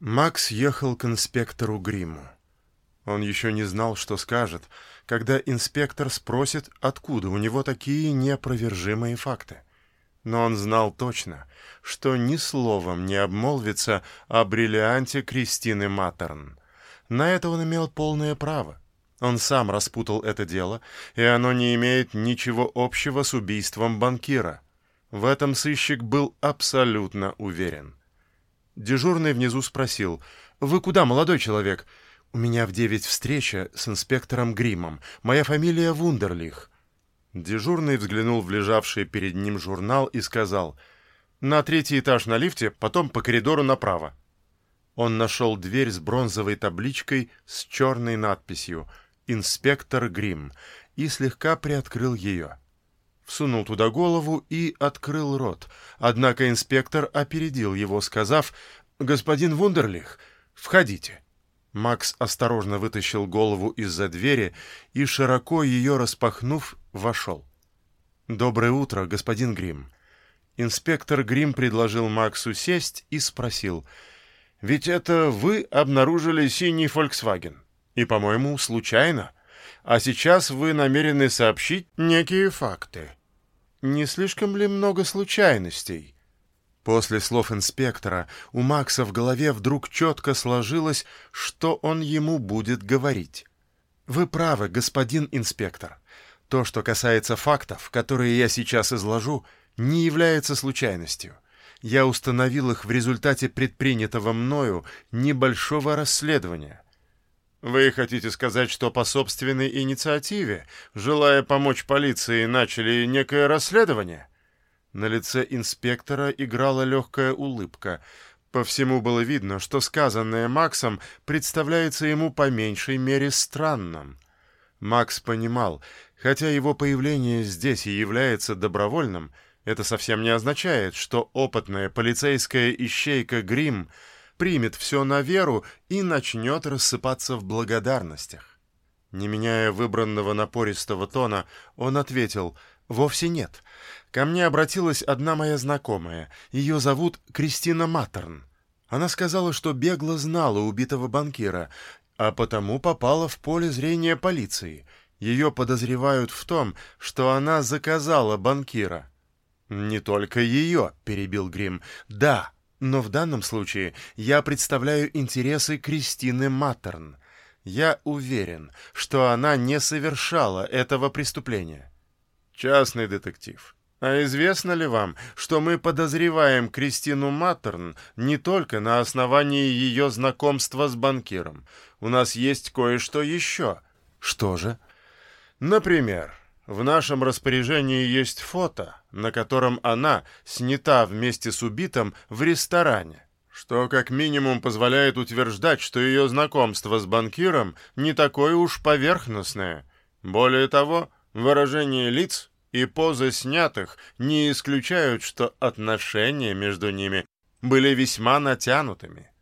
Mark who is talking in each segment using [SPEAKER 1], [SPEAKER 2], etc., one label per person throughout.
[SPEAKER 1] Макс ехал к инспектору Гриму. Он еще не знал, что скажет, когда инспектор спросит, откуда у него такие неопровержимые факты. Но он знал точно, что ни словом не обмолвится о бриллианте Кристины Маттерн. На это он имел полное право. Он сам распутал это дело, и оно не имеет ничего общего с убийством банкира. В этом сыщик был абсолютно уверен. Дежурный внизу спросил, «Вы куда, молодой человек?» «У меня в девять встреча с инспектором Гримом. Моя фамилия Вундерлих». Дежурный взглянул в лежавший перед ним журнал и сказал, «На третий этаж на лифте, потом по коридору направо». Он нашел дверь с бронзовой табличкой с черной надписью «Инспектор Грим» и слегка приоткрыл ее всунул туда голову и открыл рот. Однако инспектор опередил его, сказав «Господин Вундерлих, входите». Макс осторожно вытащил голову из-за двери и, широко ее распахнув, вошел. «Доброе утро, господин Грим». Инспектор Грим предложил Максу сесть и спросил, «Ведь это вы обнаружили синий Volkswagen? И, по-моему, случайно. А сейчас вы намерены сообщить некие факты». Не слишком ли много случайностей? После слов инспектора у Макса в голове вдруг четко сложилось, что он ему будет говорить. Вы правы, господин инспектор. То, что касается фактов, которые я сейчас изложу, не является случайностью. Я установил их в результате предпринятого мною небольшого расследования — вы хотите сказать, что по собственной инициативе, желая помочь полиции, начали некое расследование? На лице инспектора играла легкая улыбка. По всему было видно, что сказанное Максом представляется ему по меньшей мере странным. Макс понимал, хотя его появление здесь и является добровольным, это совсем не означает, что опытная полицейская ищейка Грим — примет все на веру и начнет рассыпаться в благодарностях. Не меняя выбранного напористого тона, он ответил «Вовсе нет. Ко мне обратилась одна моя знакомая. Ее зовут Кристина Маттерн. Она сказала, что бегло знала убитого банкира, а потому попала в поле зрения полиции. Ее подозревают в том, что она заказала банкира». «Не только ее», — перебил Грим. «Да, но в данном случае я представляю интересы Кристины Маттерн. Я уверен, что она не совершала этого преступления. Частный детектив. А известно ли вам, что мы подозреваем Кристину Маттерн не только на основании ее знакомства с банкиром? У нас есть кое-что еще. Что же? Например, в нашем распоряжении есть фото, на котором она снята вместе с убитым в ресторане, что как минимум позволяет утверждать, что ее знакомство с банкиром не такое уж поверхностное. Более того, выражение лиц и позы снятых не исключают, что отношения между ними были весьма натянутыми.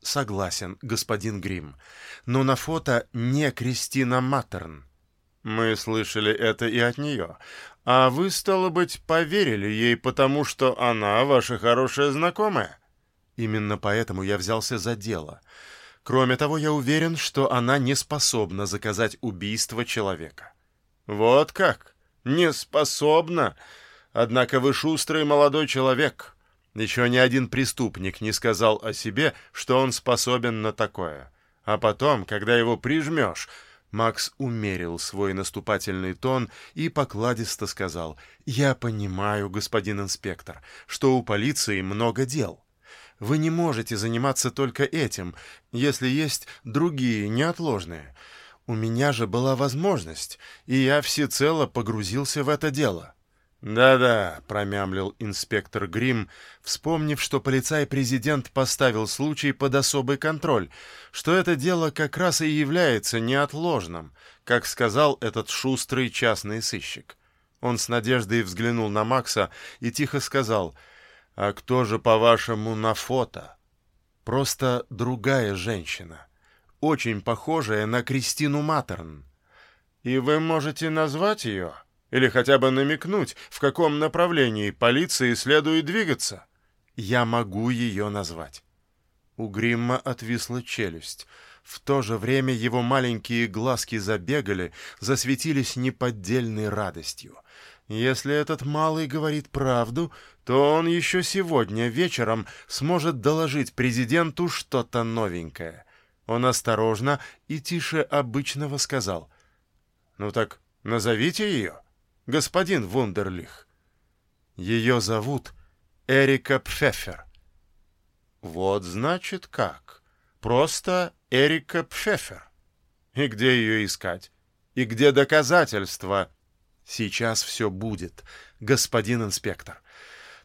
[SPEAKER 1] Согласен, господин Грим, но на фото не Кристина Маттерн. Мы слышали это и от нее. А вы, стало быть, поверили ей, потому что она ваша хорошая знакомая? Именно поэтому я взялся за дело. Кроме того, я уверен, что она не способна заказать убийство человека. Вот как? Не способна? Однако вы шустрый молодой человек. Еще ни один преступник не сказал о себе, что он способен на такое. А потом, когда его прижмешь Макс умерил свой наступательный тон и покладисто сказал, «Я понимаю, господин инспектор, что у полиции много дел. Вы не можете заниматься только этим, если есть другие неотложные. У меня же была возможность, и я всецело погрузился в это дело». «Да-да», — промямлил инспектор Грим, вспомнив, что полицай-президент поставил случай под особый контроль, что это дело как раз и является неотложным, как сказал этот шустрый частный сыщик. Он с надеждой взглянул на Макса и тихо сказал, «А кто же, по-вашему, на фото?» «Просто другая женщина, очень похожая на Кристину Матерн». «И вы можете назвать ее?» Или хотя бы намекнуть, в каком направлении полиции следует двигаться? Я могу ее назвать. У Гримма отвисла челюсть. В то же время его маленькие глазки забегали, засветились неподдельной радостью. Если этот малый говорит правду, то он еще сегодня вечером сможет доложить президенту что-то новенькое. Он осторожно и тише обычного сказал. «Ну так назовите ее, господин Вундерлих». Ее зовут Эрика Пфеффер. Вот значит как. Просто Эрика Пфеффер. И где ее искать? И где доказательства? Сейчас все будет, господин инспектор.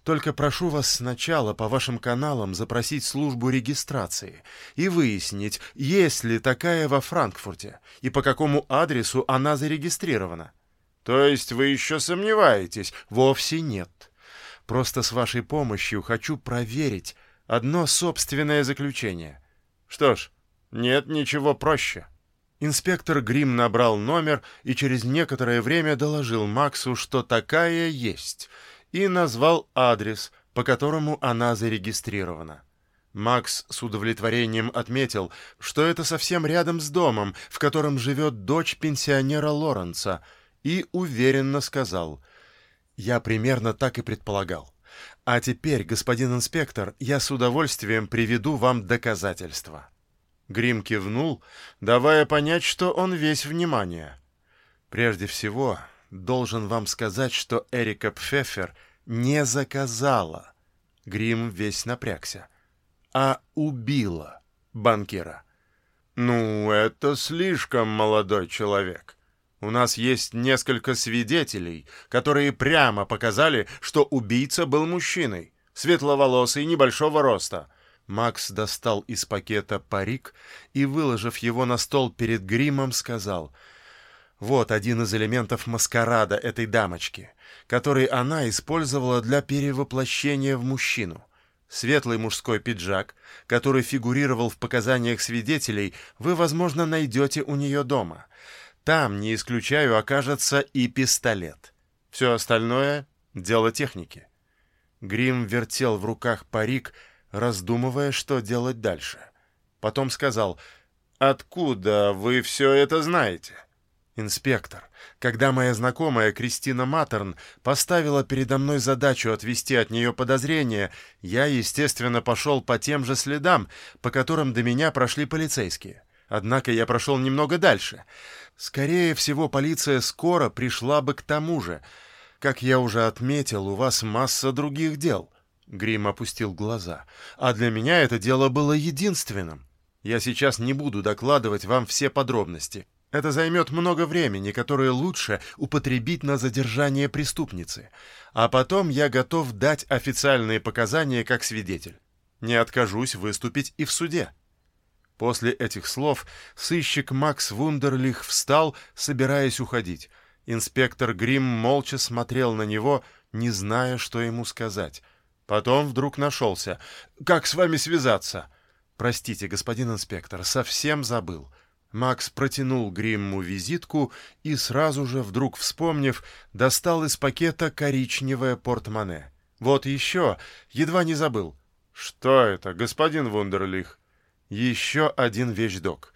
[SPEAKER 1] Только прошу вас сначала по вашим каналам запросить службу регистрации и выяснить, есть ли такая во Франкфурте и по какому адресу она зарегистрирована. То есть вы еще сомневаетесь? Вовсе нет. Просто с вашей помощью хочу проверить одно собственное заключение. Что ж, нет ничего проще. Инспектор Грим набрал номер и через некоторое время доложил Максу, что такая есть, и назвал адрес, по которому она зарегистрирована. Макс с удовлетворением отметил, что это совсем рядом с домом, в котором живет дочь пенсионера Лоренца, и уверенно сказал «Я примерно так и предполагал. А теперь, господин инспектор, я с удовольствием приведу вам доказательства». Грим кивнул, давая понять, что он весь внимание. «Прежде всего, должен вам сказать, что Эрика Пфеффер не заказала». Грим весь напрягся. «А убила банкира». «Ну, это слишком молодой человек. У нас есть несколько свидетелей, которые прямо показали, что убийца был мужчиной, светловолосый, небольшого роста». Макс достал из пакета парик и, выложив его на стол перед гримом, сказал «Вот один из элементов маскарада этой дамочки, который она использовала для перевоплощения в мужчину. Светлый мужской пиджак, который фигурировал в показаниях свидетелей, вы, возможно, найдете у нее дома. Там, не исключаю, окажется и пистолет. Все остальное — дело техники». Грим вертел в руках парик, раздумывая, что делать дальше. Потом сказал, «Откуда вы все это знаете?» «Инспектор, когда моя знакомая Кристина Матерн поставила передо мной задачу отвести от нее подозрения, я, естественно, пошел по тем же следам, по которым до меня прошли полицейские. Однако я прошел немного дальше. Скорее всего, полиция скоро пришла бы к тому же. Как я уже отметил, у вас масса других дел. Грим опустил глаза. «А для меня это дело было единственным. Я сейчас не буду докладывать вам все подробности. Это займет много времени, которое лучше употребить на задержание преступницы. А потом я готов дать официальные показания как свидетель. Не откажусь выступить и в суде». После этих слов сыщик Макс Вундерлих встал, собираясь уходить. Инспектор Грим молча смотрел на него, не зная, что ему сказать. Потом вдруг нашелся. «Как с вами связаться?» «Простите, господин инспектор, совсем забыл». Макс протянул Гримму визитку и сразу же, вдруг вспомнив, достал из пакета коричневое портмоне. «Вот еще, едва не забыл». «Что это, господин Вундерлих?» «Еще один вещдок.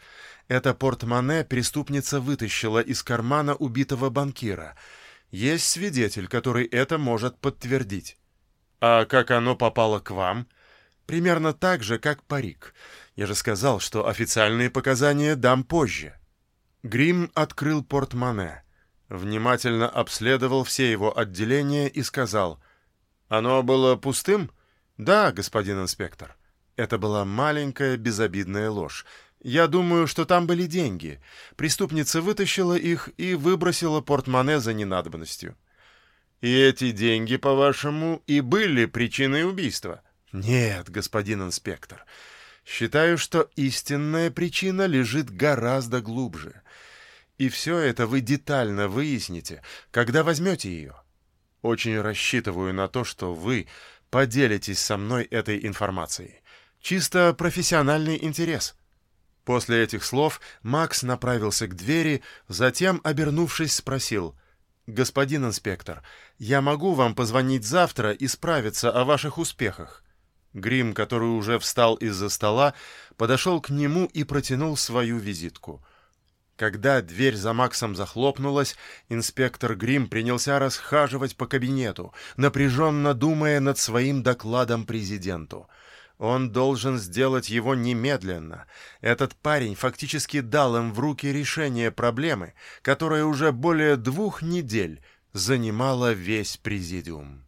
[SPEAKER 1] Это портмоне преступница вытащила из кармана убитого банкира. Есть свидетель, который это может подтвердить». «А как оно попало к вам?» «Примерно так же, как парик. Я же сказал, что официальные показания дам позже». Грим открыл портмоне, внимательно обследовал все его отделения и сказал, «Оно было пустым?» «Да, господин инспектор». Это была маленькая безобидная ложь. Я думаю, что там были деньги. Преступница вытащила их и выбросила портмоне за ненадобностью. И эти деньги, по-вашему, и были причиной убийства? Нет, господин инспектор. Считаю, что истинная причина лежит гораздо глубже. И все это вы детально выясните, когда возьмете ее. Очень рассчитываю на то, что вы поделитесь со мной этой информацией. Чисто профессиональный интерес. После этих слов Макс направился к двери, затем, обернувшись, спросил — «Господин инспектор, я могу вам позвонить завтра и справиться о ваших успехах?» Грим, который уже встал из-за стола, подошел к нему и протянул свою визитку. Когда дверь за Максом захлопнулась, инспектор Грим принялся расхаживать по кабинету, напряженно думая над своим докладом президенту. Он должен сделать его немедленно. Этот парень фактически дал им в руки решение проблемы, которая уже более двух недель занимала весь президиум.